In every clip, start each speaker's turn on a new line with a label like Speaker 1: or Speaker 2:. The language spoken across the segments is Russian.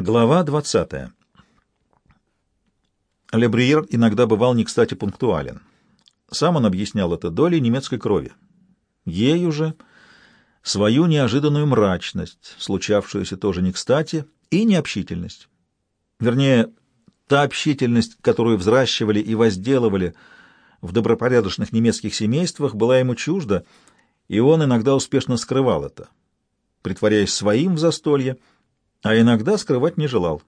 Speaker 1: Глава 20. Лебриер иногда бывал не кстати пунктуален. Сам он объяснял это долей немецкой крови. Ею же свою неожиданную мрачность, случавшуюся тоже не кстати, и необщительность. Вернее, та общительность, которую взращивали и возделывали в добропорядочных немецких семействах, была ему чужда, и он иногда успешно скрывал это, притворяясь своим в застолье, а иногда скрывать не желал.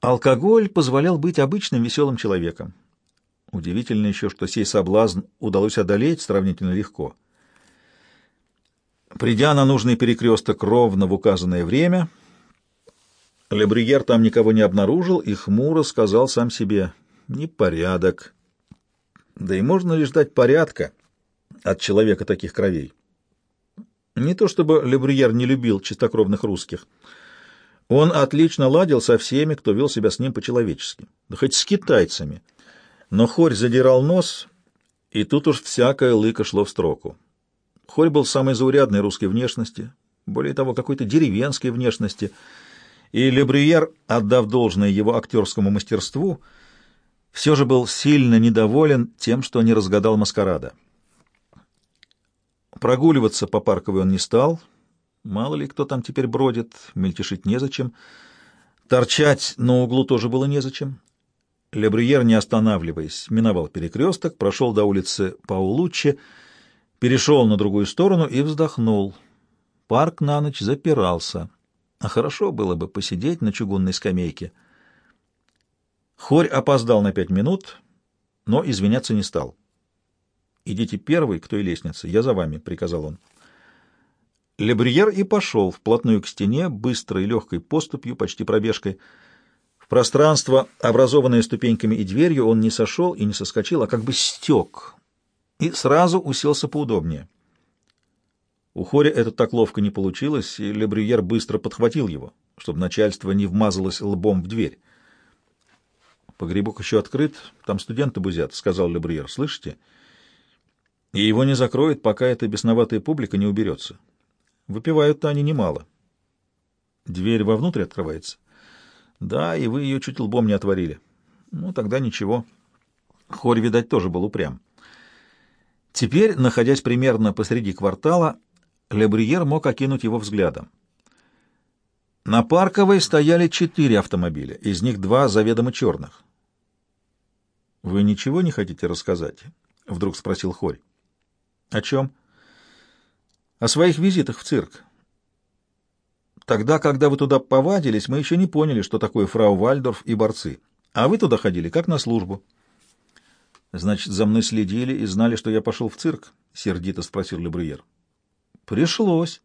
Speaker 1: Алкоголь позволял быть обычным веселым человеком. Удивительно еще, что сей соблазн удалось одолеть сравнительно легко. Придя на нужный перекресток ровно в указанное время, Лебригер там никого не обнаружил и хмуро сказал сам себе «непорядок». Да и можно ли ждать порядка от человека таких кровей? Не то чтобы Лебригер не любил чистокровных русских — он отлично ладил со всеми, кто вел себя с ним по-человечески, да хоть с китайцами. Но Хорь задирал нос, и тут уж всякое лыко шло в строку. Хорь был самой заурядной русской внешности, более того, какой-то деревенской внешности, и Лебрюер, отдав должное его актерскому мастерству, все же был сильно недоволен тем, что не разгадал маскарада. Прогуливаться по парковой он не стал — Мало ли кто там теперь бродит, мельтешить незачем. Торчать на углу тоже было незачем. Лебрюер, не останавливаясь, миновал перекресток, прошел до улицы Паулуччи, перешел на другую сторону и вздохнул. Парк на ночь запирался, а хорошо было бы посидеть на чугунной скамейке. Хорь опоздал на пять минут, но извиняться не стал. «Идите первый к той лестнице, я за вами», — приказал он. Лебрюер и пошел вплотную к стене, быстрой легкой поступью, почти пробежкой. В пространство, образованное ступеньками и дверью, он не сошел и не соскочил, а как бы стек, и сразу уселся поудобнее. У Хоря это так ловко не получилось, и Лебрюер быстро подхватил его, чтобы начальство не вмазалось лбом в дверь. «Погребок еще открыт, там студенты бузят», — сказал Лебрюер, — «слышите?» «И его не закроют, пока эта бесноватая публика не уберется». Выпивают-то они немало. Дверь вовнутрь открывается. Да, и вы ее чуть лбом не отворили. Ну, тогда ничего. Хорь, видать, тоже был упрям. Теперь, находясь примерно посреди квартала, Лебриер мог окинуть его взглядом. На Парковой стояли четыре автомобиля, из них два заведомо черных. «Вы ничего не хотите рассказать?» — вдруг спросил Хорь. «О чем?» о своих визитах в цирк. Тогда, когда вы туда повадились, мы еще не поняли, что такое фрау Вальдорф и борцы. А вы туда ходили как на службу. Значит, за мной следили и знали, что я пошел в цирк? Сердито спросил Лебрюер. Пришлось.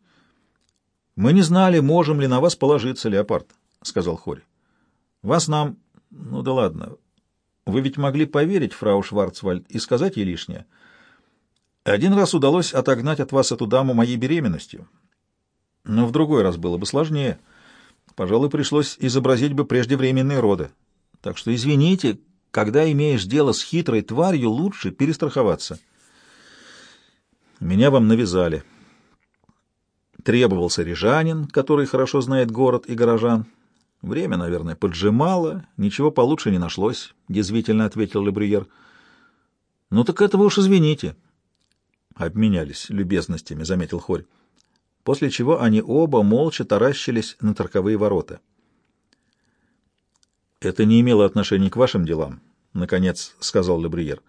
Speaker 1: Мы не знали, можем ли на вас положиться, Леопард, сказал Хорь. Вас нам... Ну да ладно. Вы ведь могли поверить фрау Шварцвальд и сказать ей лишнее. — один раз удалось отогнать от вас эту даму моей беременностью, но в другой раз было бы сложнее. Пожалуй, пришлось изобразить бы преждевременные роды. Так что извините, когда имеешь дело с хитрой тварью, лучше перестраховаться. Меня вам навязали. Требовался рижанин, который хорошо знает город и горожан. Время, наверное, поджимало, ничего получше не нашлось, — язвительно ответил Лебрюер. — Ну так этого уж извините. Обменялись любезностями, заметил Хорь. После чего они оба молча таращились на торковые ворота. Это не имело отношения к вашим делам, наконец сказал Лебриер.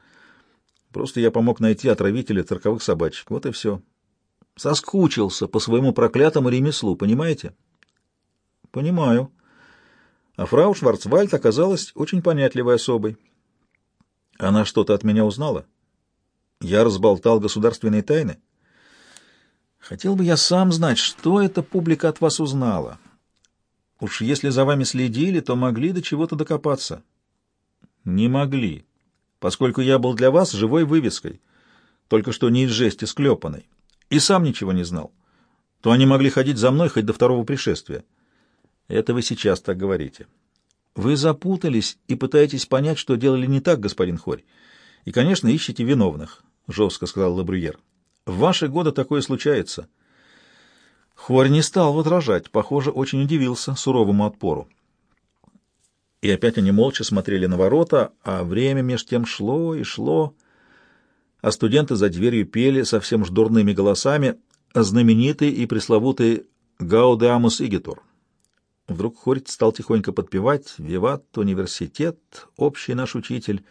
Speaker 1: Просто я помог найти отравителя торковых собачек. Вот и все. Соскучился по своему проклятому ремеслу, понимаете? Понимаю. А фрау Шварцвальд оказалась очень понятливой особой. Она что-то от меня узнала? Я разболтал государственные тайны? Хотел бы я сам знать, что эта публика от вас узнала. Уж если за вами следили, то могли до чего-то докопаться. Не могли, поскольку я был для вас живой вывеской, только что не из жести склепанной, и сам ничего не знал. То они могли ходить за мной хоть до второго пришествия. Это вы сейчас так говорите. Вы запутались и пытаетесь понять, что делали не так, господин Хорь. И, конечно, ищете виновных. — жестко сказал Лабрюер. — В ваши годы такое случается. Хорь не стал возражать, похоже, очень удивился суровому отпору. И опять они молча смотрели на ворота, а время меж тем шло и шло, а студенты за дверью пели совсем уж дурными голосами знаменитый и пресловутый «Гаудеамус Игитур». Вдруг Хорь стал тихонько подпевать «Виват, университет, общий наш учитель».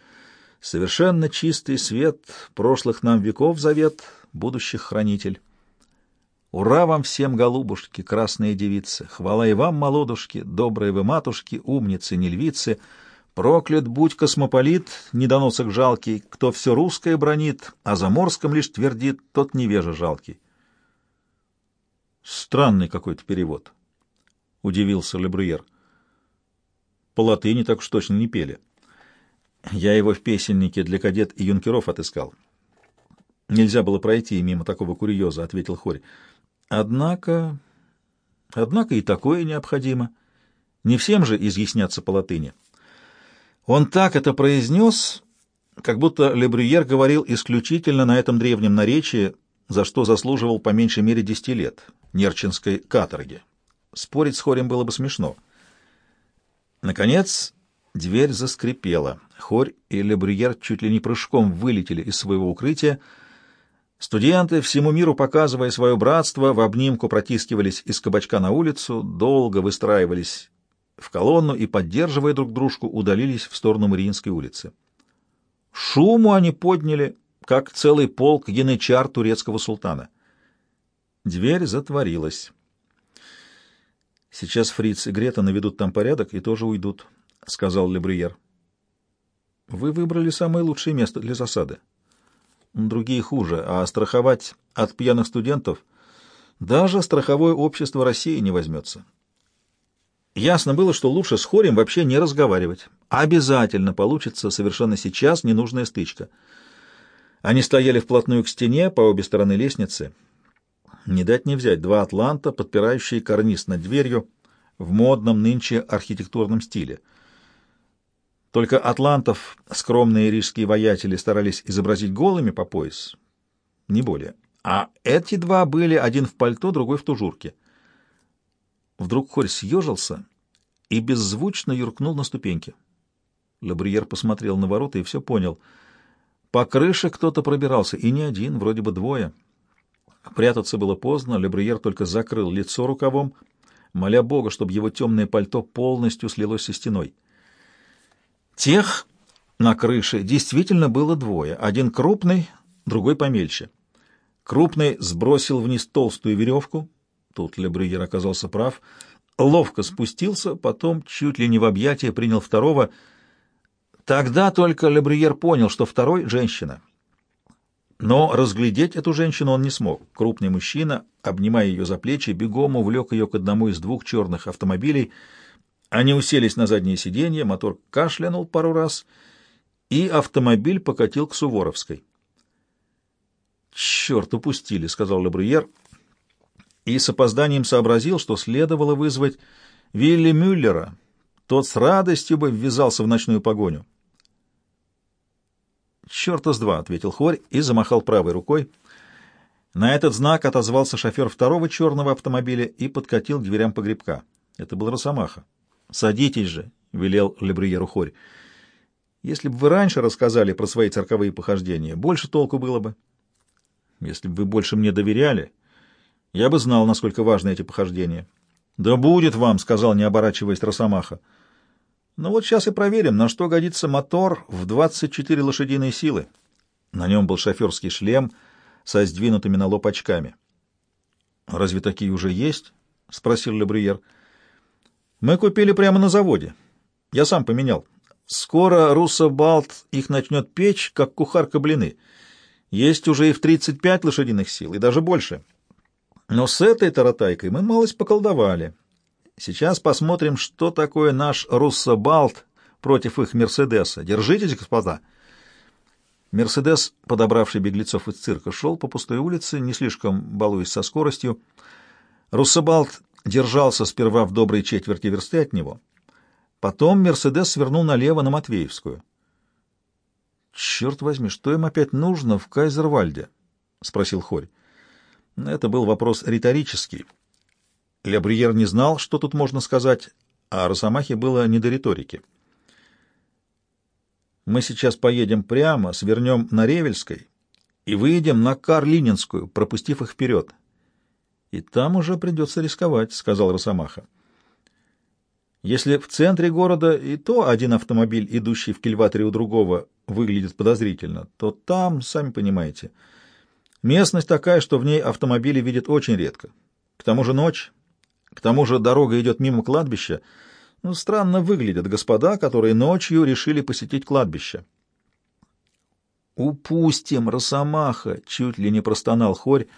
Speaker 1: Совершенно чистый свет, прошлых нам веков завет, будущих хранитель. Ура вам всем, голубушки, красные девицы! Хвала и вам, молодушки, добрые вы матушки, умницы, не львицы! Проклят будь космополит, недоносок жалкий, кто все русское бронит, а за морском лишь твердит, тот невежа жалкий. Странный какой-то перевод, — удивился Лебрюер. По латыни так уж точно не пели. Я его в песеннике для кадет и юнкеров отыскал. Нельзя было пройти мимо такого курьеза, — ответил Хорь. Однако... Однако и такое необходимо. Не всем же изъясняться по латыни. Он так это произнес, как будто Лебрюер говорил исключительно на этом древнем наречии, за что заслуживал по меньшей мере десяти лет, нерчинской каторги. Спорить с Хорем было бы смешно. Наконец, дверь заскрипела. Хорь и Лебрюер чуть ли не прыжком вылетели из своего укрытия. Студенты, всему миру показывая свое братство, в обнимку протискивались из кабачка на улицу, долго выстраивались в колонну и, поддерживая друг дружку, удалились в сторону Мариинской улицы. Шуму они подняли, как целый полк янычар турецкого султана. Дверь затворилась. Сейчас Фриц и Грета наведут там порядок и тоже уйдут. — сказал Лебриер. — Вы выбрали самое лучшее место для засады. Другие хуже, а страховать от пьяных студентов даже страховое общество России не возьмется. Ясно было, что лучше с Хорем вообще не разговаривать. Обязательно получится совершенно сейчас ненужная стычка. Они стояли вплотную к стене по обе стороны лестницы. Не дать не взять два атланта, подпирающие карниз над дверью в модном нынче архитектурном стиле — только атлантов скромные рижские воятели старались изобразить голыми по пояс, не более. А эти два были один в пальто, другой в тужурке. Вдруг Хорь съежился и беззвучно юркнул на ступеньки. Лабриер посмотрел на ворота и все понял. По крыше кто-то пробирался, и не один, вроде бы двое. Прятаться было поздно, Лебриер только закрыл лицо рукавом, моля Бога, чтобы его темное пальто полностью слилось со стеной. Тех на крыше действительно было двое, один крупный, другой помельче. Крупный сбросил вниз толстую веревку, тут Лебрюер оказался прав, ловко спустился, потом чуть ли не в объятия принял второго. Тогда только Лебрюер понял, что второй — женщина. Но разглядеть эту женщину он не смог. Крупный мужчина, обнимая ее за плечи, бегом увлек ее к одному из двух черных автомобилей — они уселись на заднее сиденье, мотор кашлянул пару раз, и автомобиль покатил к Суворовской. «Черт, упустили», — сказал Лабрюер, и с опозданием сообразил, что следовало вызвать Вилли Мюллера. Тот с радостью бы ввязался в ночную погоню. «Черта с два», — ответил Хорь и замахал правой рукой. На этот знак отозвался шофер второго черного автомобиля и подкатил к дверям погребка. Это был Росомаха. «Садитесь же», — велел Лебриеру Хорь. «Если бы вы раньше рассказали про свои цирковые похождения, больше толку было бы. Если бы вы больше мне доверяли, я бы знал, насколько важны эти похождения». «Да будет вам», — сказал, не оборачиваясь Росомаха. «Ну вот сейчас и проверим, на что годится мотор в 24 лошадиные силы». На нем был шоферский шлем со сдвинутыми на лоб очками. «Разве такие уже есть?» — спросил Лебриер. Мы купили прямо на заводе. Я сам поменял. Скоро Руссо-Балт их начнет печь, как кухарка блины. Есть уже и в 35 лошадиных сил, и даже больше. Но с этой таратайкой мы малость поколдовали. Сейчас посмотрим, что такое наш Руссо-Балт против их Мерседеса. Держитесь, господа. Мерседес, подобравший беглецов из цирка, шел по пустой улице, не слишком балуясь со скоростью. Руссобалт держался сперва в доброй четверти версты от него. Потом Мерседес свернул налево на Матвеевскую. «Черт возьми, что им опять нужно в Кайзервальде?» — спросил Хорь. Это был вопрос риторический, Лебрюер не знал, что тут можно сказать, а Росомахе было не до риторики. «Мы сейчас поедем прямо, свернем на Ревельской и выйдем на Карлининскую, пропустив их вперед. И там уже придется рисковать», — сказал Росомаха. Если в центре города и то один автомобиль, идущий в кильваторе у другого, выглядит подозрительно, то там, сами понимаете, местность такая, что в ней автомобили видят очень редко. К тому же ночь, к тому же дорога идет мимо кладбища. Ну, странно выглядят господа, которые ночью решили посетить кладбище. «Упустим, Росомаха!» — чуть ли не простонал Хорь.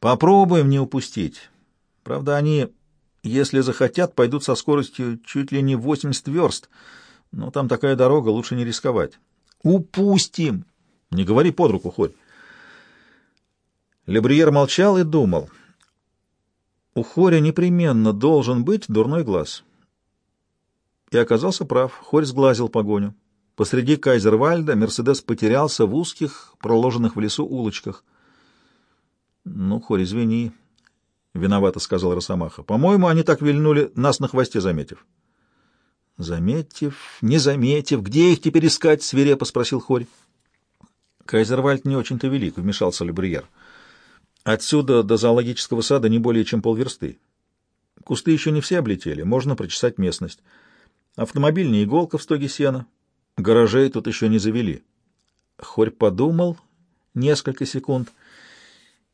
Speaker 1: «Попробуем не упустить. Правда, они если захотят, пойдут со скоростью чуть ли не 80 верст. Но там такая дорога, лучше не рисковать. Упустим! Не говори под руку, Хорь. Лебриер молчал и думал. У Хоря непременно должен быть дурной глаз. И оказался прав. Хорь сглазил погоню. Посреди Кайзервальда Мерседес потерялся в узких, проложенных в лесу улочках. — Ну, Хорь, извини, — виновато сказал Росомаха. — По-моему, они так вильнули, нас на хвосте заметив. — Заметив, не заметив, где их теперь искать? — свирепо спросил Хорь. Кайзервальд не очень-то велик, — вмешался Лебриер. Отсюда до зоологического сада не более чем полверсты. Кусты еще не все облетели, можно прочесать местность. Автомобиль не иголка в стоге сена. Гаражей тут еще не завели. Хорь подумал несколько секунд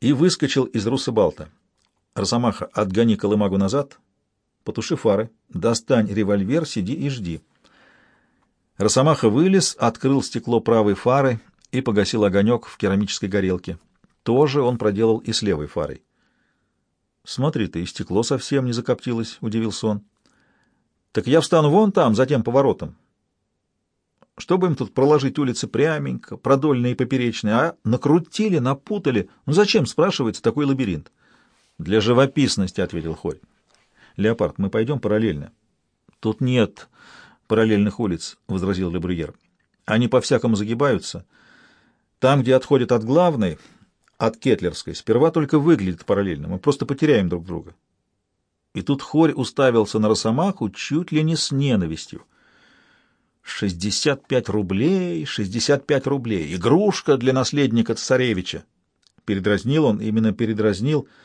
Speaker 1: и выскочил из Руссобалта. Росомаха, отгони колымагу назад, потуши фары, достань револьвер, сиди и жди. Росомаха вылез, открыл стекло правой фары и погасил огонек в керамической горелке. Тоже он проделал и с левой фарой. «Смотри ты, и стекло совсем не закоптилось», — удивился он. «Так я встану вон там, за тем поворотом. Чтобы им тут проложить улицы пряменько, продольные и поперечные, а накрутили, напутали. Ну зачем, спрашивается, такой лабиринт?» Для живописности, ответил Хорь. Леопард, мы пойдем параллельно. Тут нет параллельных улиц, возразил Лебрюер. Они по-всякому загибаются. Там, где отходят от главной, от Кетлерской, сперва только выглядит параллельно. Мы просто потеряем друг друга. И тут Хорь уставился на Росомаху чуть ли не с ненавистью. «Шестьдесят пять рублей, шестьдесят пять рублей! Игрушка для наследника царевича!» Передразнил он, именно передразнил —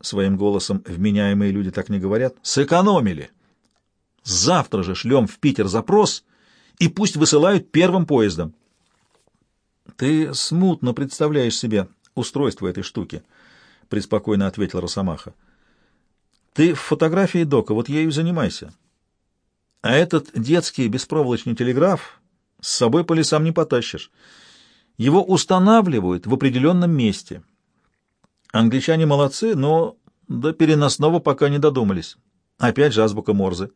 Speaker 1: Своим голосом вменяемые люди так не говорят. Сэкономили. Завтра же шлем в Питер запрос, и пусть высылают первым поездом. Ты смутно представляешь себе устройство этой штуки, — преспокойно ответил Росомаха. Ты в фотографии дока, вот ею занимайся. А этот детский беспроволочный телеграф с собой по лесам не потащишь. Его устанавливают в определенном месте — Англичане молодцы, но до переносного пока не додумались. Опять же азбука Морзе.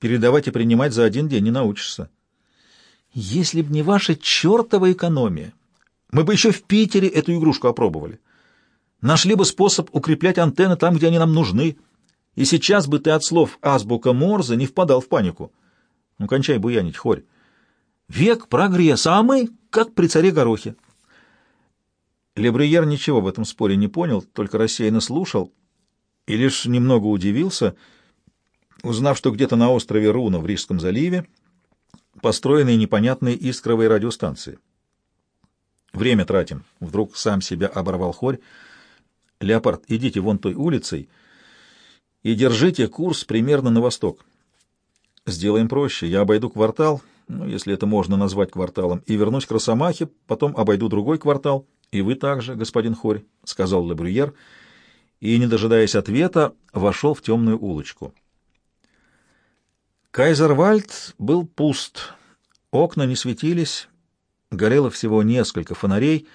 Speaker 1: Передавать и принимать за один день не научишься. Если б не ваша чертова экономия, мы бы еще в Питере эту игрушку опробовали. Нашли бы способ укреплять антенны там, где они нам нужны. И сейчас бы ты от слов азбука Морзе не впадал в панику. Ну, кончай буянить, хорь. Век прогресса, а мы как при царе Горохе. Лебриер ничего в этом споре не понял, только рассеянно слушал и лишь немного удивился, узнав, что где-то на острове Руна в Рижском заливе построены непонятные искровые радиостанции. «Время тратим», — вдруг сам себя оборвал хорь. «Леопард, идите вон той улицей и держите курс примерно на восток. Сделаем проще. Я обойду квартал, ну, если это можно назвать кварталом, и вернусь к Росомахе, потом обойду другой квартал» «И вы также, господин Хорь», — сказал Лебрюер, и, не дожидаясь ответа, вошел в темную улочку. Кайзервальд был пуст, окна не светились, горело всего несколько фонарей,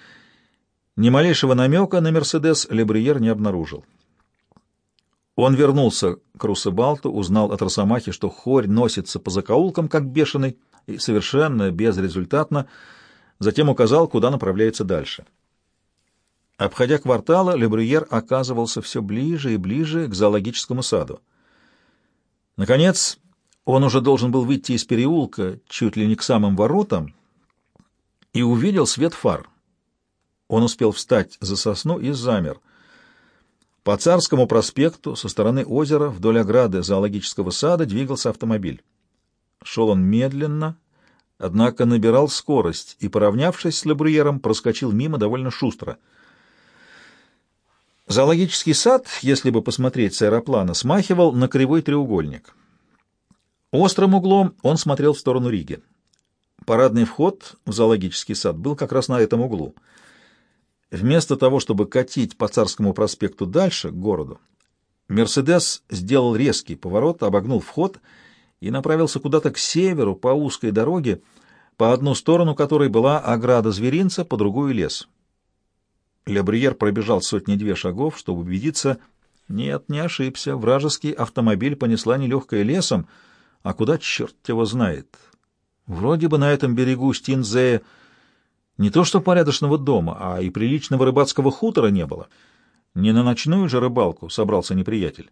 Speaker 1: ни малейшего намека на «Мерседес» Лебрюер не обнаружил. Он вернулся к Русыбалту, узнал от Росомахи, что хорь носится по закоулкам, как бешеный, и совершенно безрезультатно, затем указал, куда направляется дальше. Обходя кварталы, Лебрюер оказывался все ближе и ближе к зоологическому саду. Наконец, он уже должен был выйти из переулка чуть ли не к самым воротам и увидел свет фар. Он успел встать за сосну и замер. По Царскому проспекту со стороны озера вдоль ограды зоологического сада двигался автомобиль. Шел он медленно, однако набирал скорость и, поравнявшись с Лебрюером, проскочил мимо довольно шустро. Зоологический сад, если бы посмотреть с аэроплана, смахивал на кривой треугольник. Острым углом он смотрел в сторону Риги. Парадный вход в зоологический сад был как раз на этом углу. Вместо того, чтобы катить по Царскому проспекту дальше, к городу, «Мерседес» сделал резкий поворот, обогнул вход и направился куда-то к северу по узкой дороге, по одну сторону которой была ограда зверинца, по другую — лес. Лебриер пробежал сотни-две шагов, чтобы убедиться, нет, не ошибся, вражеский автомобиль понесла нелегкая лесом, а куда черт его знает. Вроде бы на этом берегу Стинзея не то что порядочного дома, а и приличного рыбацкого хутора не было. Не на ночную же рыбалку собрался неприятель.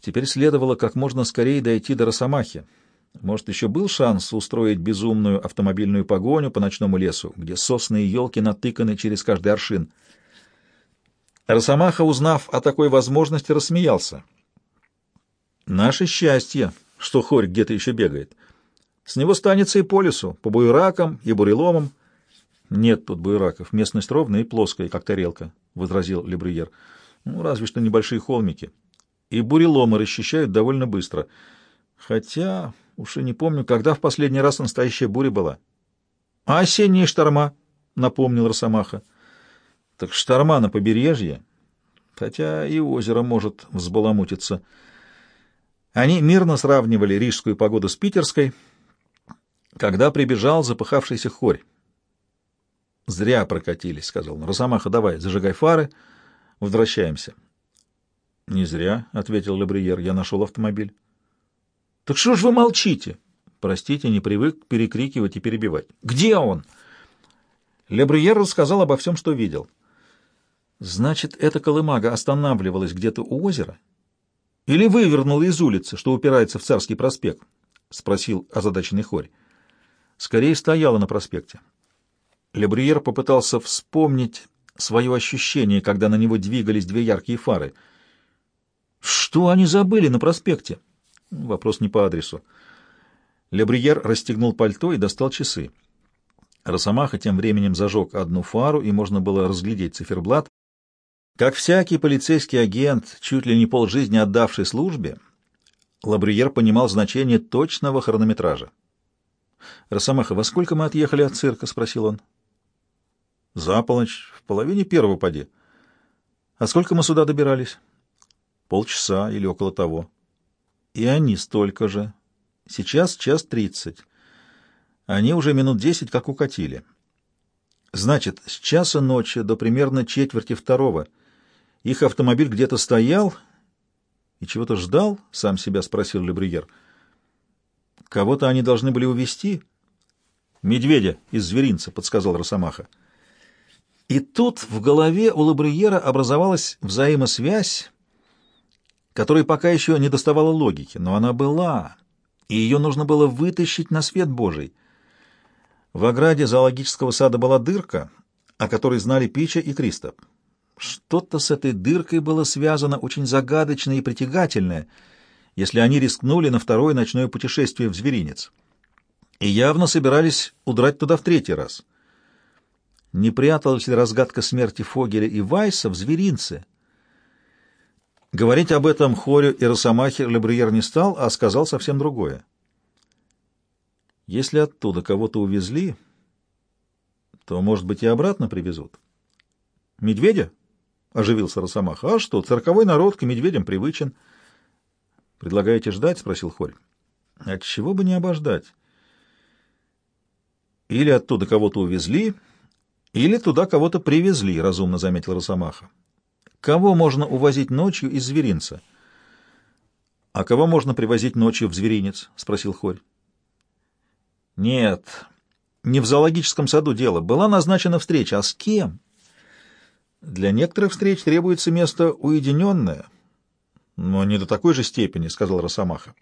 Speaker 1: Теперь следовало как можно скорее дойти до Росомахи. Может, еще был шанс устроить безумную автомобильную погоню по ночному лесу, где сосны и елки натыканы через каждый аршин. Росомаха, узнав о такой возможности, рассмеялся. «Наше счастье, что хорь где-то еще бегает. С него станется и по лесу, по буеракам и буреломам». «Нет тут буераков, местность ровная и плоская, как тарелка», — возразил Лебрюер. «Ну, разве что небольшие холмики. И буреломы расчищают довольно быстро. Хотя Уж и не помню, когда в последний раз настоящая буря была. — А осенние шторма? — напомнил Росомаха. — Так шторма на побережье, хотя и озеро может взбаламутиться. Они мирно сравнивали рижскую погоду с питерской, когда прибежал запыхавшийся хорь. — Зря прокатились, — сказал он. — Росомаха, давай, зажигай фары, возвращаемся. — Не зря, — ответил Лебриер, — я нашел автомобиль. Так что ж вы молчите? Простите, не привык перекрикивать и перебивать. Где он? Лебрюер рассказал обо всем, что видел. Значит, эта колымага останавливалась где-то у озера? Или вывернула из улицы, что упирается в Царский проспект? Спросил озадаченный хорь. Скорее стояла на проспекте. Лебрюер попытался вспомнить свое ощущение, когда на него двигались две яркие фары. Что они забыли на проспекте? Вопрос не по адресу. Лебриер расстегнул пальто и достал часы. Росомаха тем временем зажег одну фару, и можно было разглядеть циферблат. Как всякий полицейский агент, чуть ли не полжизни отдавший службе, Лабриер понимал значение точного хронометража. «Росомаха, во сколько мы отъехали от цирка?» — спросил он. «За полночь, в половине первого поди. А сколько мы сюда добирались?» «Полчаса или около того». И они столько же. Сейчас час тридцать. Они уже минут десять как укатили. Значит, с часа ночи до примерно четверти второго их автомобиль где-то стоял и чего-то ждал, сам себя спросил Лебриер. Кого-то они должны были увести. Медведя из зверинца, подсказал Росомаха. И тут в голове у Лабриера образовалась взаимосвязь, которой пока еще не доставала логики, но она была, и ее нужно было вытащить на свет Божий. В ограде зоологического сада была дырка, о которой знали Пича и Кристоп. Что-то с этой дыркой было связано очень загадочное и притягательное, если они рискнули на второе ночное путешествие в зверинец. И явно собирались удрать туда в третий раз. Не пряталась ли разгадка смерти Фогеля и Вайса в зверинце, Говорить об этом Хорю и Росомахе Лебриер не стал, а сказал совсем другое. Если оттуда кого-то увезли, то, может быть, и обратно привезут. Медведя? — оживился Росомаха. — А что, цирковой народ к медведям привычен. — Предлагаете ждать? — спросил Хорь. — Отчего бы не обождать? — Или оттуда кого-то увезли, или туда кого-то привезли, — разумно заметил Росомаха. Кого можно увозить ночью из зверинца? — А кого можно привозить ночью в зверинец? — спросил Хорь. — Нет, не в зоологическом саду дело. Была назначена встреча. А с кем? Для некоторых встреч требуется место уединенное, но не до такой же степени, — сказал Росомаха.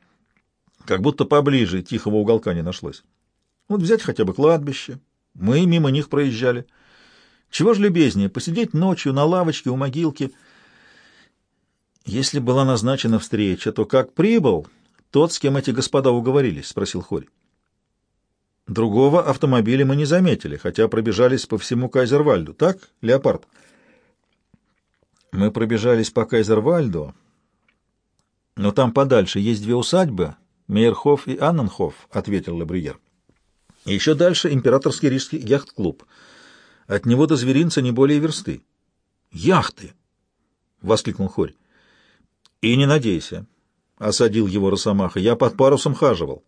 Speaker 1: Как будто поближе тихого уголка не нашлось. Вот взять хотя бы кладбище. Мы мимо них проезжали. — чего ж любезнее, посидеть ночью на лавочке у могилки. Если была назначена встреча, то как прибыл тот, с кем эти господа уговорились? — спросил Хорь. Другого автомобиля мы не заметили, хотя пробежались по всему Кайзервальду. Так, Леопард? Мы пробежались по Кайзервальду, но там подальше есть две усадьбы, Мейерхоф и Анненхоф, — ответил Лабриер. Еще дальше императорский рижский яхт-клуб. От него до зверинца не более версты. Яхты! — воскликнул Хорь. И не надейся, — осадил его Росомаха. Я под парусом хаживал.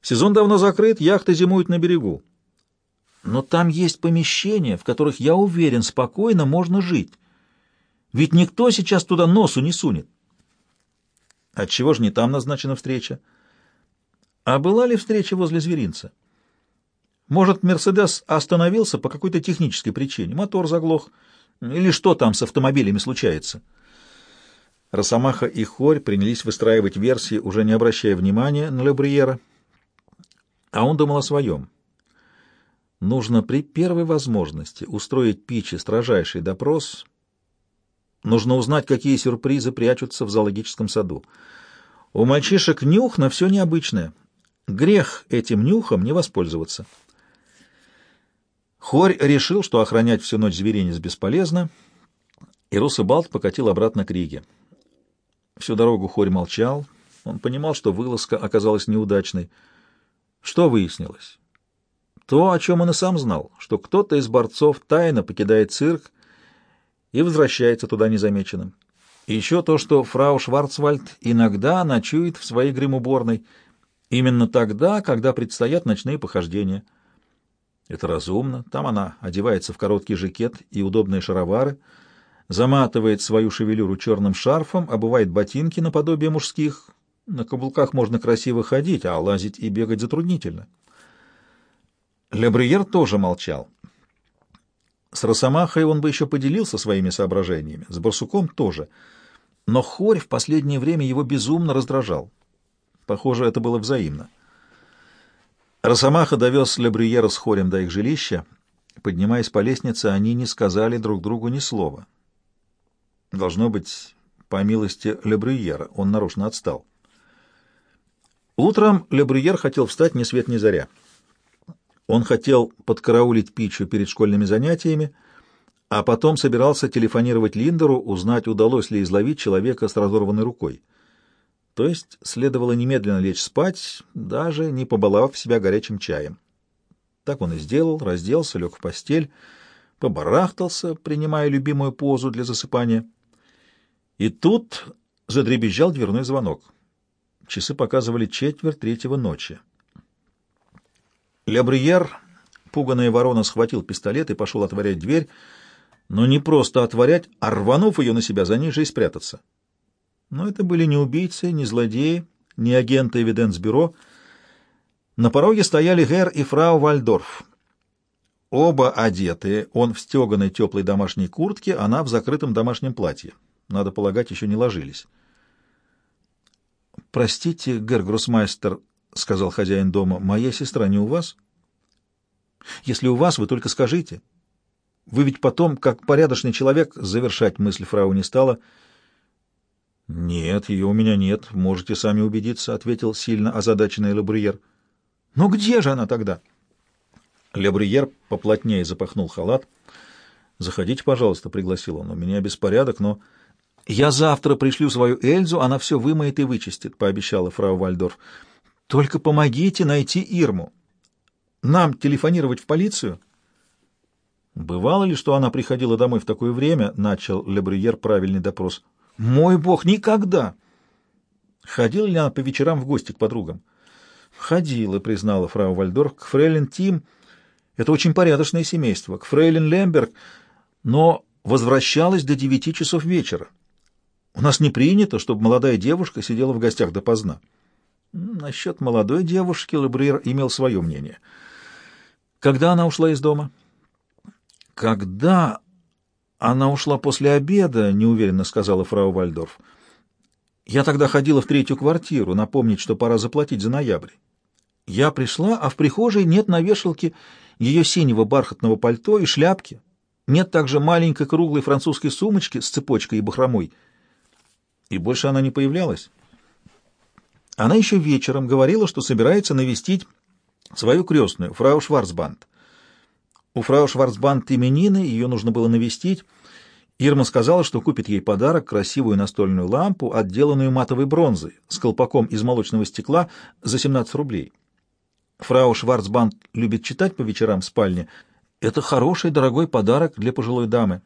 Speaker 1: Сезон давно закрыт, яхты зимуют на берегу. Но там есть помещения, в которых, я уверен, спокойно можно жить. Ведь никто сейчас туда носу не сунет. Отчего же не там назначена встреча? А была ли встреча возле зверинца? Может, Мерседес остановился по какой-то технической причине, мотор заглох, или что там с автомобилями случается? Росомаха и Хорь принялись выстраивать версии, уже не обращая внимания на Лебриера, а он думал о своем. Нужно при первой возможности устроить Пичи строжайший допрос. Нужно узнать, какие сюрпризы прячутся в зоологическом саду. У мальчишек нюх на все необычное. Грех этим нюхом не воспользоваться. Хорь решил, что охранять всю ночь зверинец бесполезно, и Русыбалт покатил обратно к Риге. Всю дорогу Хорь молчал. Он понимал, что вылазка оказалась неудачной. Что выяснилось? То, о чем он и сам знал, что кто-то из борцов тайно покидает цирк и возвращается туда незамеченным. И еще то, что фрау Шварцвальд иногда ночует в своей гримуборной, именно тогда, когда предстоят ночные похождения. Это разумно. Там она одевается в короткий жакет и удобные шаровары, заматывает свою шевелюру черным шарфом, обувает ботинки наподобие мужских, на каблуках можно красиво ходить, а лазить и бегать затруднительно. Лебриер тоже молчал. С Росомахой он бы еще поделился своими соображениями, с Барсуком тоже. Но Хорь в последнее время его безумно раздражал. Похоже, это было взаимно. Росомаха довез Лебриера с Хорем до их жилища. Поднимаясь по лестнице, они не сказали друг другу ни слова. Должно быть, по милости Лебриера, он нарочно отстал. Утром Ле хотел встать ни свет ни заря. Он хотел подкараулить Пичу перед школьными занятиями, а потом собирался телефонировать Линдеру, узнать, удалось ли изловить человека с разорванной рукой. То есть следовало немедленно лечь спать, даже не побаловав себя горячим чаем. Так он и сделал, разделся, лег в постель, побарахтался, принимая любимую позу для засыпания. И тут задребезжал дверной звонок. Часы показывали четверть третьего ночи. Лебриер, пуганая ворона, схватил пистолет и пошел отворять дверь, но не просто отворять, а рванув ее на себя, за ней же и спрятаться. Но это были не убийцы, не злодеи, не агенты Эвиденсбюро. На пороге стояли Гер и фрау Вальдорф. Оба одетые, он в стеганой теплой домашней куртке, она в закрытом домашнем платье. Надо полагать, еще не ложились. «Простите, Гер Гроссмайстер», — сказал хозяин дома, — «моя сестра не у вас?» «Если у вас, вы только скажите. Вы ведь потом, как порядочный человек, завершать мысль фрау не стала». «Нет, ее у меня нет, можете сами убедиться», — ответил сильно озадаченный Лебрюер. «Но где же она тогда?» Лебрюер поплотнее запахнул халат. «Заходите, пожалуйста», — пригласил он. «У меня беспорядок, но...» «Я завтра пришлю свою Эльзу, она все вымоет и вычистит», — пообещала фрау Вальдорф. «Только помогите найти Ирму. Нам телефонировать в полицию?» «Бывало ли, что она приходила домой в такое время?» — начал Лебрюер правильный допрос. «Мой бог, никогда!» «Ходила ли она по вечерам в гости к подругам?» «Ходила», — признала фрау Вальдорф. «К фрейлин Тим — это очень порядочное семейство, к фрейлин Лемберг, но возвращалась до девяти часов вечера». У нас не принято, чтобы молодая девушка сидела в гостях допоздна. Насчет молодой девушки Лебриер имел свое мнение. Когда она ушла из дома? Когда она ушла после обеда, неуверенно сказала фрау Вальдорф. Я тогда ходила в третью квартиру, напомнить, что пора заплатить за ноябрь. Я пришла, а в прихожей нет на вешалке ее синего бархатного пальто и шляпки. Нет также маленькой круглой французской сумочки с цепочкой и бахромой — И больше она не появлялась. Она еще вечером говорила, что собирается навестить свою крестную, фрау Шварцбанд. У фрау Шварцбанд именины, ее нужно было навестить. Ирма сказала, что купит ей подарок, красивую настольную лампу, отделанную матовой бронзой, с колпаком из молочного стекла за 17 рублей. Фрау Шварцбанд любит читать по вечерам в спальне. Это хороший, дорогой подарок для пожилой дамы.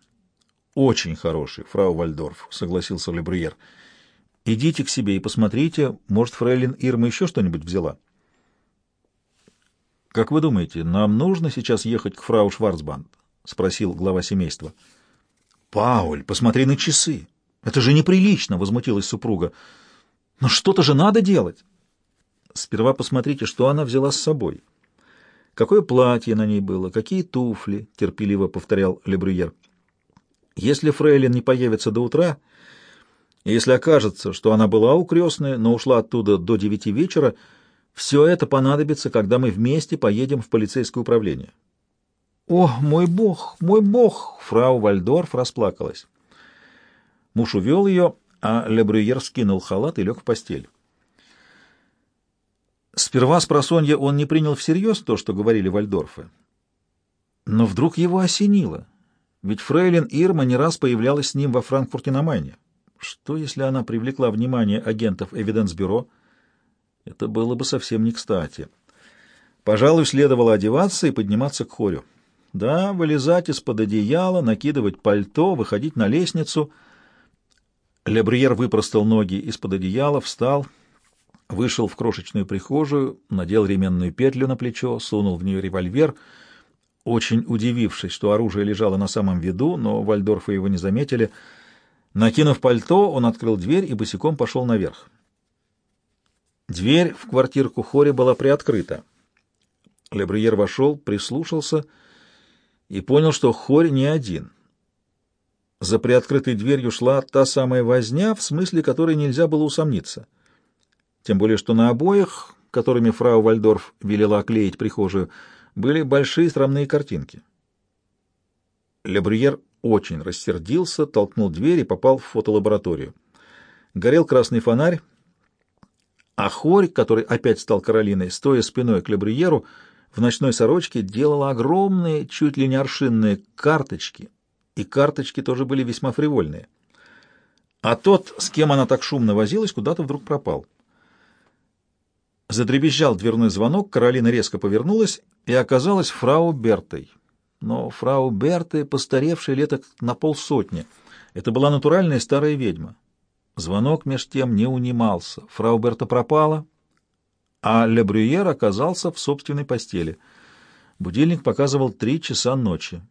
Speaker 1: Очень хороший, фрау Вальдорф, согласился Лебрюер. Идите к себе и посмотрите, может, фрейлин Ирма еще что-нибудь взяла. Как вы думаете, нам нужно сейчас ехать к фрау Шварцбанд? спросил глава семейства. Пауль, посмотри на часы. Это же неприлично, возмутилась супруга. Но что-то же надо делать. Сперва посмотрите, что она взяла с собой. Какое платье на ней было, какие туфли, терпеливо повторял Лебрюер. Если Фрейлин не появится до утра, если окажется, что она была у крестной, но ушла оттуда до девяти вечера, все это понадобится, когда мы вместе поедем в полицейское управление. «О, мой бог, мой бог!» — фрау Вальдорф расплакалась. Муж увел ее, а Лебрюер скинул халат и лег в постель. Сперва с просонья он не принял всерьез то, что говорили Вальдорфы. Но вдруг его осенило. Ведь фрейлин Ирма не раз появлялась с ним во Франкфурте на Майне. Что, если она привлекла внимание агентов Эвиденс-бюро? Это было бы совсем не кстати. Пожалуй, следовало одеваться и подниматься к хорю. Да, вылезать из-под одеяла, накидывать пальто, выходить на лестницу. Лебриер выпростал ноги из-под одеяла, встал, вышел в крошечную прихожую, надел ременную петлю на плечо, сунул в нее револьвер — очень удивившись, что оружие лежало на самом виду, но Вальдорфа его не заметили. Накинув пальто, он открыл дверь и босиком пошел наверх. Дверь в квартирку Хори была приоткрыта. Лебриер вошел, прислушался и понял, что Хори не один. За приоткрытой дверью шла та самая возня, в смысле которой нельзя было усомниться. Тем более, что на обоих, которыми фрау Вальдорф велела оклеить прихожую, были большие срамные картинки. Лебрюер очень рассердился, толкнул дверь и попал в фотолабораторию. Горел красный фонарь, а Хорь, который опять стал Каролиной, стоя спиной к Лебрюеру, в ночной сорочке делала огромные, чуть ли не аршинные карточки, и карточки тоже были весьма фривольные. А тот, с кем она так шумно возилась, куда-то вдруг пропал. Задребезжал дверной звонок, Каролина резко повернулась и оказалась фрау Бертой. Но фрау Берты, постаревшая лето на полсотни, это была натуральная старая ведьма. Звонок меж тем не унимался. Фрау Берта пропала, а Ле Брюер оказался в собственной постели. Будильник показывал три часа ночи.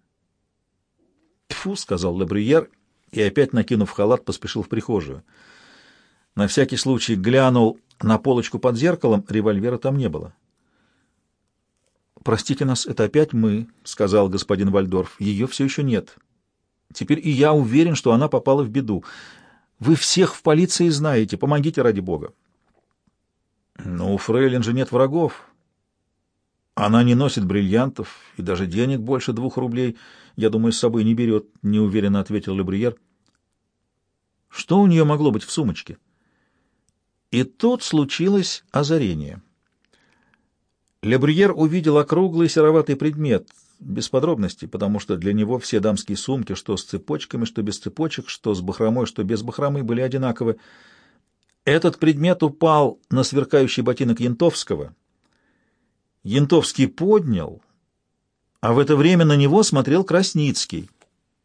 Speaker 1: «Тьфу!» — сказал Ле Брюер, и опять, накинув халат, поспешил в прихожую. На всякий случай глянул на полочку под зеркалом, револьвера там не было. «Простите нас, это опять мы», — сказал господин Вальдорф. «Ее все еще нет. Теперь и я уверен, что она попала в беду. Вы всех в полиции знаете. Помогите ради бога». «Но у Фрейлин же нет врагов. Она не носит бриллиантов и даже денег больше двух рублей, я думаю, с собой не берет», — неуверенно ответил Лебриер. «Что у нее могло быть в сумочке?» И тут случилось озарение. Лебрюер увидел округлый сероватый предмет, без подробностей, потому что для него все дамские сумки, что с цепочками, что без цепочек, что с бахромой, что без бахромы, были одинаковы. Этот предмет упал на сверкающий ботинок Янтовского. Янтовский поднял, а в это время на него смотрел Красницкий.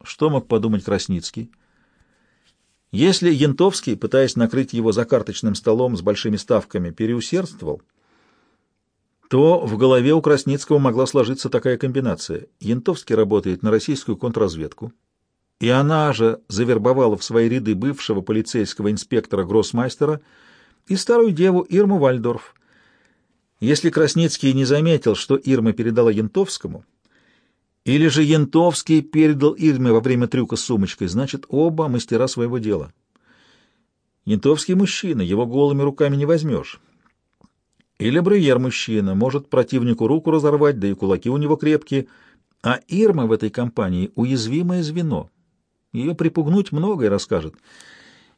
Speaker 1: Что мог подумать Красницкий? Если Янтовский, пытаясь накрыть его за карточным столом с большими ставками, переусердствовал, то в голове у Красницкого могла сложиться такая комбинация. Янтовский работает на российскую контрразведку, и она же завербовала в свои ряды бывшего полицейского инспектора Гроссмайстера и старую деву Ирму Вальдорф. Если Красницкий не заметил, что Ирма передала Янтовскому, или же Янтовский передал Ирме во время трюка с сумочкой, значит, оба мастера своего дела. Янтовский мужчина, его голыми руками не возьмешь. Или Брюер мужчина, может противнику руку разорвать, да и кулаки у него крепкие. А Ирма в этой компании уязвимое звено. Ее припугнуть многое расскажет.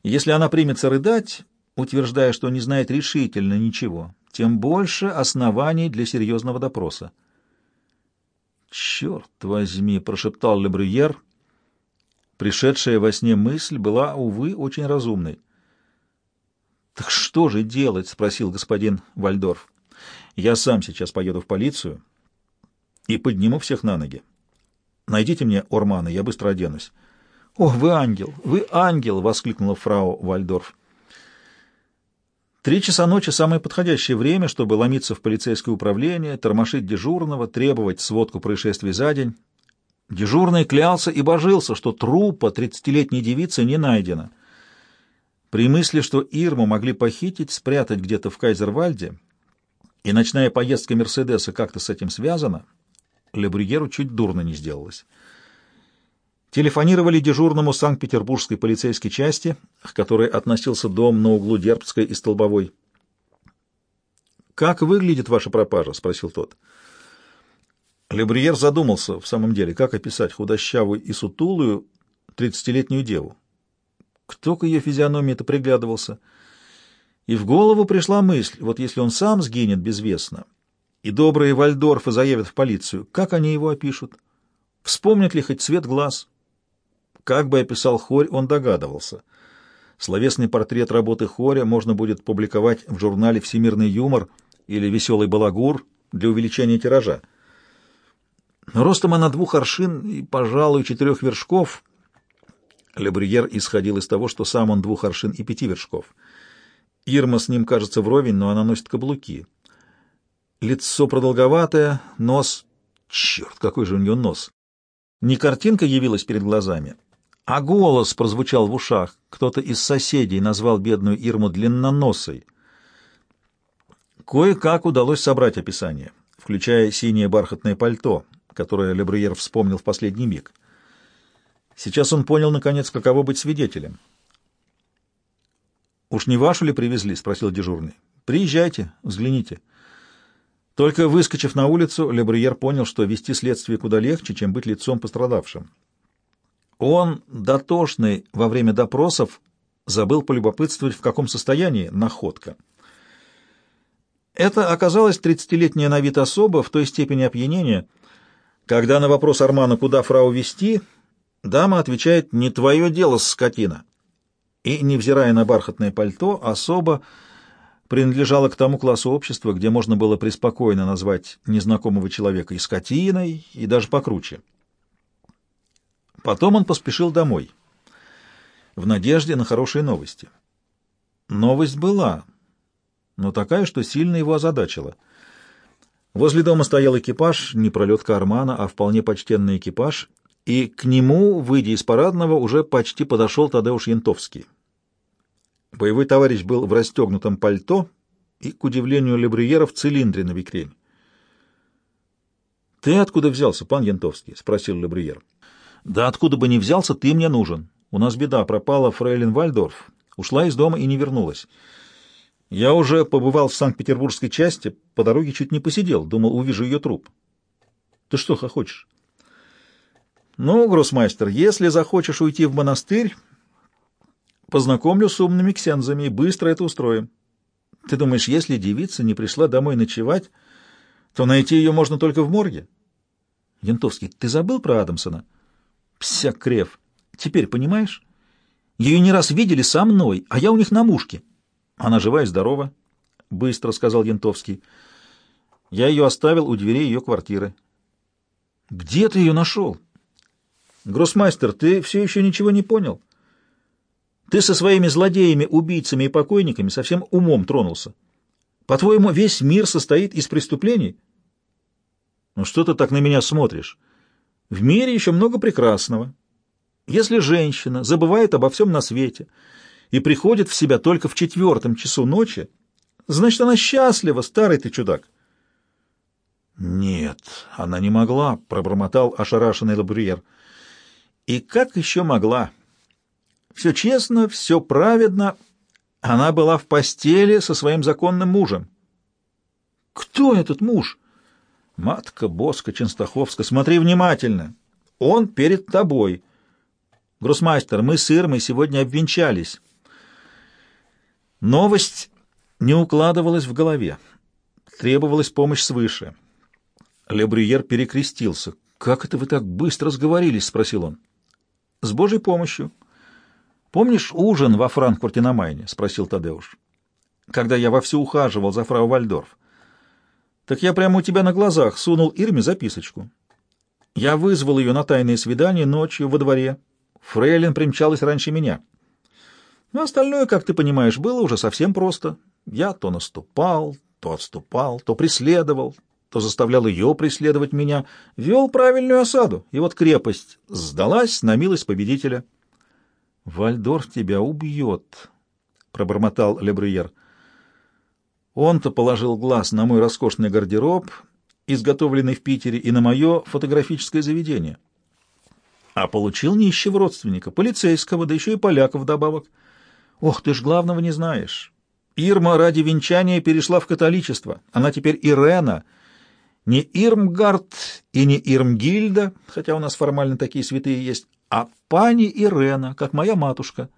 Speaker 1: Если она примется рыдать, утверждая, что не знает решительно ничего, тем больше оснований для серьезного допроса. «Черт возьми!» — прошептал Лебрюер. Пришедшая во сне мысль была, увы, очень разумной. «Так что же делать?» — спросил господин Вальдорф. «Я сам сейчас поеду в полицию и подниму всех на ноги. Найдите мне Ормана, я быстро оденусь». «О, вы ангел! Вы ангел!» — воскликнула фрау Вальдорф. Три часа ночи — самое подходящее время, чтобы ломиться в полицейское управление, тормошить дежурного, требовать сводку происшествий за день. Дежурный клялся и божился, что трупа тридцатилетней девицы не найдено. При мысли, что Ирму могли похитить, спрятать где-то в Кайзервальде, и ночная поездка Мерседеса как-то с этим связана, Лебрюгеру чуть дурно не сделалось. Телефонировали дежурному Санкт-Петербургской полицейской части, к которой относился дом на углу Дербской и Столбовой. «Как выглядит ваша пропажа?» — спросил тот. Лебриер задумался, в самом деле, как описать худощавую и сутулую тридцатилетнюю деву. Кто к ее физиономии-то приглядывался? И в голову пришла мысль, вот если он сам сгинет безвестно, и добрые Вальдорфы заявят в полицию, как они его опишут? Вспомнят ли хоть цвет глаз? Как бы описал Хорь, он догадывался. Словесный портрет работы Хоря можно будет публиковать в журнале «Всемирный юмор» или «Веселый балагур» для увеличения тиража. Ростом она двух аршин и, пожалуй, четырех вершков. Лебрюер исходил из того, что сам он двух аршин и пяти вершков. Ирма с ним кажется вровень, но она носит каблуки. Лицо продолговатое, нос... Черт, какой же у нее нос! Не картинка явилась перед глазами, а голос прозвучал в ушах. Кто-то из соседей назвал бедную Ирму длинноносой. Кое-как удалось собрать описание, включая синее бархатное пальто, которое Лебрюер вспомнил в последний миг. Сейчас он понял, наконец, каково быть свидетелем. «Уж не вашу ли привезли?» — спросил дежурный. «Приезжайте, взгляните». Только выскочив на улицу, Лебрюер понял, что вести следствие куда легче, чем быть лицом пострадавшим. Он, дотошный во время допросов, забыл полюбопытствовать, в каком состоянии находка. Это оказалась тридцатилетняя на вид особа в той степени опьянения, когда на вопрос Армана, куда фрау вести, дама отвечает «не твое дело, скотина». И, невзирая на бархатное пальто, особа принадлежала к тому классу общества, где можно было преспокойно назвать незнакомого человека и скотиной, и даже покруче. Потом он поспешил домой, в надежде на хорошие новости. Новость была, но такая, что сильно его озадачила. Возле дома стоял экипаж, не пролетка Армана, а вполне почтенный экипаж, и к нему, выйдя из парадного, уже почти подошел Тадеуш Янтовский. Боевой товарищ был в расстегнутом пальто и, к удивлению Лебрюера, в цилиндре на бикрень. «Ты откуда взялся, пан Янтовский?» — спросил Лебрюер. Да откуда бы ни взялся, ты мне нужен. У нас беда, пропала фрейлин Вальдорф. Ушла из дома и не вернулась. Я уже побывал в Санкт-Петербургской части, по дороге чуть не посидел, думал, увижу ее труп. Ты что хочешь? Ну, гроссмайстер, если захочешь уйти в монастырь, познакомлю с умными ксензами и быстро это устроим. Ты думаешь, если девица не пришла домой ночевать, то найти ее можно только в морге? Янтовский, ты забыл про Адамсона? — Пся крев. Теперь понимаешь? Ее не раз видели со мной, а я у них на мушке. Она жива и здорова, — быстро сказал Янтовский. Я ее оставил у дверей ее квартиры. Где ты ее нашел? Гроссмайстер, ты все еще ничего не понял? Ты со своими злодеями, убийцами и покойниками совсем умом тронулся. По-твоему, весь мир состоит из преступлений? Ну что ты так на меня смотришь? В мире еще много прекрасного. Если женщина забывает обо всем на свете и приходит в себя только в четвертом часу ночи, значит, она счастлива, старый ты чудак. «Нет, она не могла», — пробормотал ошарашенный Лабрюер. «И как еще могла? Все честно, все праведно. Она была в постели со своим законным мужем». «Кто этот муж?» Матка Боска Ченстаховска, смотри внимательно. Он перед тобой. Гроссмастер, мы с Ирмой сегодня обвенчались. Новость не укладывалась в голове. Требовалась помощь свыше. Лебрюер перекрестился. «Как это вы так быстро сговорились?» — спросил он. «С Божьей помощью». «Помнишь ужин во Франкфурте на Майне?» — спросил Тадеуш. «Когда я вовсю ухаживал за фрау Вальдорф. Так я прямо у тебя на глазах сунул Ирме записочку. Я вызвал ее на тайное свидание ночью во дворе. Фрейлин примчалась раньше меня. Но остальное, как ты понимаешь, было уже совсем просто. Я то наступал, то отступал, то преследовал, то заставлял ее преследовать меня, вел правильную осаду, и вот крепость сдалась на милость победителя. — Вальдорф тебя убьет, — пробормотал Лебрюер. Он-то положил глаз на мой роскошный гардероб, изготовленный в Питере, и на мое фотографическое заведение. А получил нищего родственника, полицейского, да еще и поляка вдобавок. Ох, ты ж главного не знаешь. Ирма ради венчания перешла в католичество. Она теперь Ирена. Не Ирмгард и не Ирмгильда, хотя у нас формально такие святые есть, а пани Ирена, как моя матушка.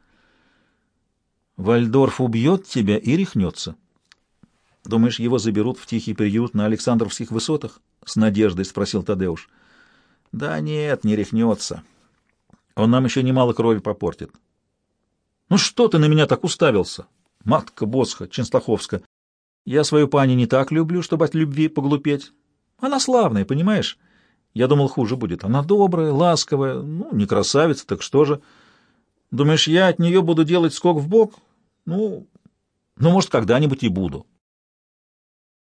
Speaker 1: Вальдорф убьет тебя и рехнется. Думаешь, его заберут в тихий приют на Александровских высотах? С надеждой спросил Тадеуш. Да нет, не рехнется. Он нам еще немало крови попортит. Ну что ты на меня так уставился? Матка Босха, Ченстаховска. Я свою пани не так люблю, чтобы от любви поглупеть. Она славная, понимаешь? Я думал, хуже будет. Она добрая, ласковая, ну, не красавица, так что же? Думаешь, я от нее буду делать скок в бок? Ну, ну, может, когда-нибудь и буду.